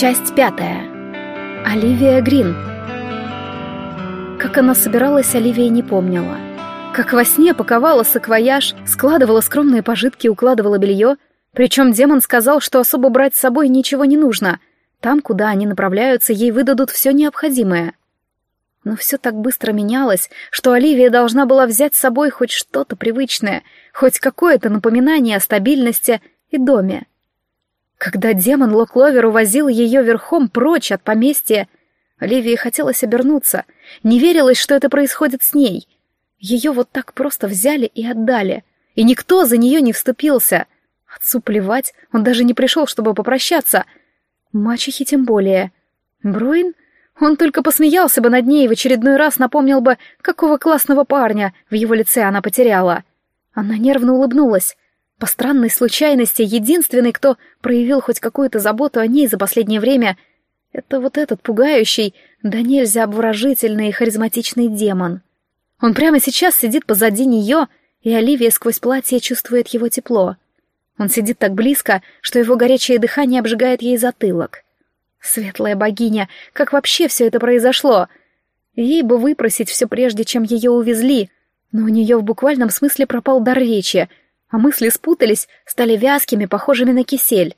Часть пятая. Оливия Грин. Как она собиралась, Оливия не помнила. Как во сне паковала саквояж, складывала скромные пожитки, укладывала белье. Причем демон сказал, что особо брать с собой ничего не нужно. Там, куда они направляются, ей выдадут все необходимое. Но все так быстро менялось, что Оливия должна была взять с собой хоть что-то привычное, хоть какое-то напоминание о стабильности и доме. Когда демон Локловер увозил ее верхом прочь от поместья, Оливии хотелось обернуться. Не верилось, что это происходит с ней. Ее вот так просто взяли и отдали. И никто за нее не вступился. Отцу плевать, он даже не пришел, чтобы попрощаться. Мачехи тем более. Бруин? Он только посмеялся бы над ней и в очередной раз напомнил бы, какого классного парня в его лице она потеряла. Она нервно улыбнулась. По странной случайности, единственный, кто проявил хоть какую-то заботу о ней за последнее время, это вот этот пугающий, да нельзя обворожительный и харизматичный демон. Он прямо сейчас сидит позади нее, и Оливия сквозь платье чувствует его тепло. Он сидит так близко, что его горячее дыхание обжигает ей затылок. Светлая богиня, как вообще все это произошло? Ей бы выпросить все прежде, чем ее увезли, но у нее в буквальном смысле пропал дар речи — а мысли спутались, стали вязкими, похожими на кисель.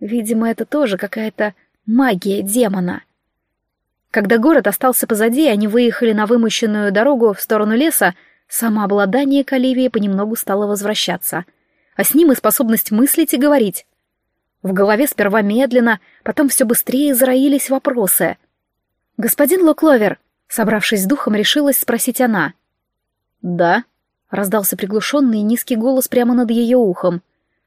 Видимо, это тоже какая-то магия демона. Когда город остался позади, они выехали на вымощенную дорогу в сторону леса, самообладание Каливии понемногу стало возвращаться. А с ним и способность мыслить и говорить. В голове сперва медленно, потом все быстрее зароились вопросы. «Господин Локловер», собравшись с духом, решилась спросить она. «Да», Раздался приглушенный низкий голос прямо над ее ухом.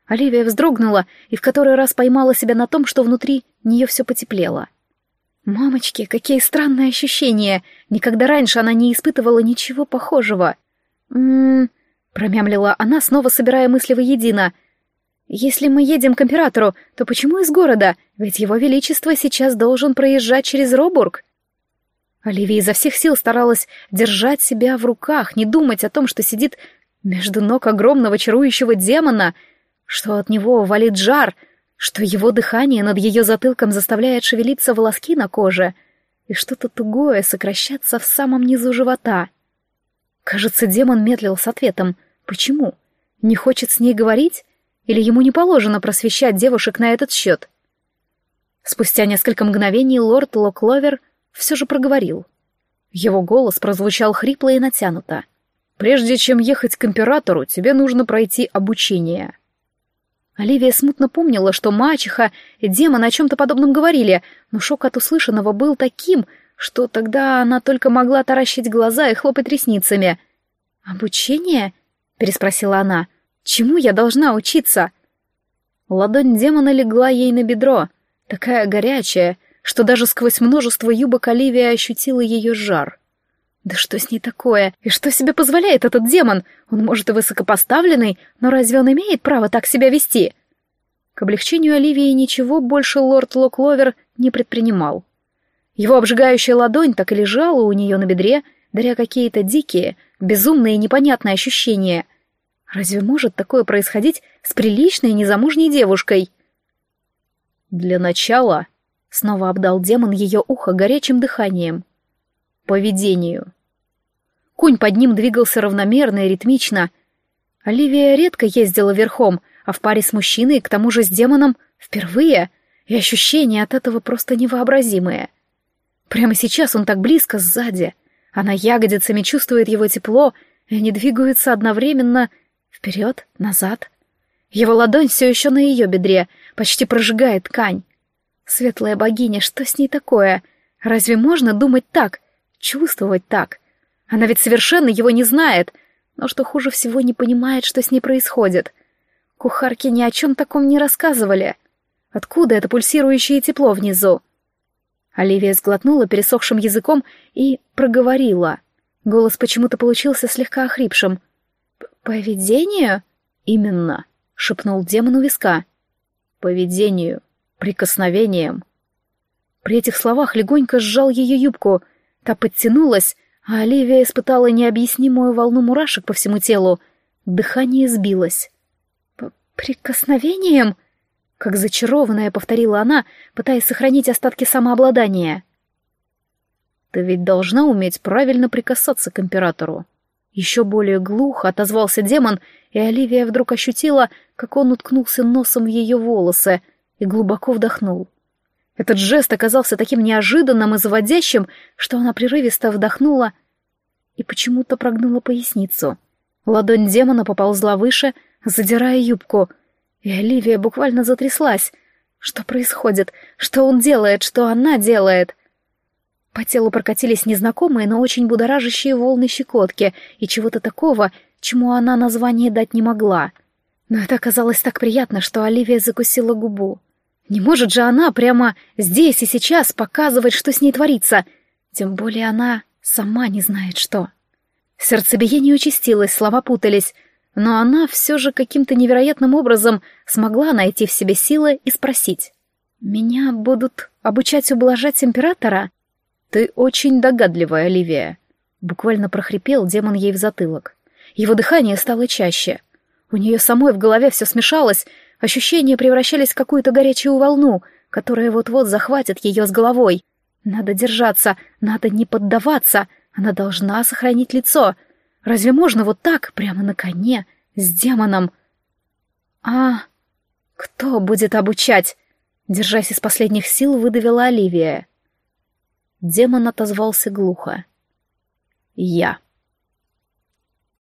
Оливия вздрогнула и в который раз поймала себя на том, что внутри нее все потеплело. «Мамочки, какие странные ощущения! Никогда раньше она не испытывала ничего похожего!» «М-м-м...» промямлила она, снова собирая мысли воедино. «Если мы едем к императору, то почему из города? Ведь его величество сейчас должен проезжать через Робург!» Оливия изо всех сил старалась держать себя в руках, не думать о том, что сидит между ног огромного чарующего демона, что от него валит жар, что его дыхание над ее затылком заставляет шевелиться волоски на коже и что-то тугое сокращаться в самом низу живота. Кажется, демон медлил с ответом. Почему? Не хочет с ней говорить? Или ему не положено просвещать девушек на этот счет? Спустя несколько мгновений лорд Локловер — все же проговорил. Его голос прозвучал хрипло и натянуто. «Прежде чем ехать к императору, тебе нужно пройти обучение». Оливия смутно помнила, что мачеха и демон о чем-то подобном говорили, но шок от услышанного был таким, что тогда она только могла таращить глаза и хлопать ресницами. «Обучение?» — переспросила она. «Чему я должна учиться?» Ладонь демона легла ей на бедро, такая горячая, что даже сквозь множество юбок Оливия ощутила ее жар. Да что с ней такое? И что себе позволяет этот демон? Он, может, и высокопоставленный, но разве он имеет право так себя вести? К облегчению Оливии ничего больше лорд Локловер не предпринимал. Его обжигающая ладонь так и лежала у нее на бедре, даря какие-то дикие, безумные и непонятные ощущения. Разве может такое происходить с приличной незамужней девушкой? «Для начала», Снова обдал демон ее ухо горячим дыханием. Поведению. Конь под ним двигался равномерно и ритмично. Оливия редко ездила верхом, а в паре с мужчиной, к тому же с демоном, впервые, и ощущения от этого просто невообразимые. Прямо сейчас он так близко сзади. Она ягодицами чувствует его тепло, и они двигаются одновременно вперед, назад. Его ладонь все еще на ее бедре, почти прожигает ткань. Светлая богиня, что с ней такое? Разве можно думать так, чувствовать так? Она ведь совершенно его не знает, но что хуже всего не понимает, что с ней происходит. Кухарки ни о чем таком не рассказывали. Откуда это пульсирующее тепло внизу? Оливия сглотнула пересохшим языком и проговорила. Голос почему-то получился слегка охрипшим. «Поведению?» «Именно», — шепнул демон у виска. «Поведению» прикосновением. При этих словах легонько сжал ее юбку, та подтянулась, а Оливия испытала необъяснимую волну мурашек по всему телу. Дыхание сбилось. «Прикосновением?» как зачарованная повторила она, пытаясь сохранить остатки самообладания. Ты ведь должна уметь правильно прикасаться к императору. Еще более глухо отозвался демон, и Оливия вдруг ощутила, как он уткнулся носом в ее волосы и глубоко вдохнул. Этот жест оказался таким неожиданным и заводящим, что она прерывисто вдохнула и почему-то прогнула поясницу. Ладонь демона поползла выше, задирая юбку, и Оливия буквально затряслась. Что происходит? Что он делает? Что она делает? По телу прокатились незнакомые, но очень будоражащие волны щекотки и чего-то такого, чему она название дать не могла. Но это оказалось так приятно, что Оливия закусила губу. Не может же она прямо здесь и сейчас показывать, что с ней творится. Тем более она сама не знает, что. Сердцебиение участилось, слова путались, но она все же каким-то невероятным образом смогла найти в себе силы и спросить. «Меня будут обучать ублажать императора?» «Ты очень догадливая, Оливия», — буквально прохрипел демон ей в затылок. Его дыхание стало чаще. У нее самой в голове все смешалось, ощущения превращались в какую-то горячую волну, которая вот-вот захватит ее с головой. Надо держаться, надо не поддаваться, она должна сохранить лицо. Разве можно вот так, прямо на коне, с демоном? А кто будет обучать? Держась из последних сил, выдавила Оливия. Демон отозвался глухо. «Я».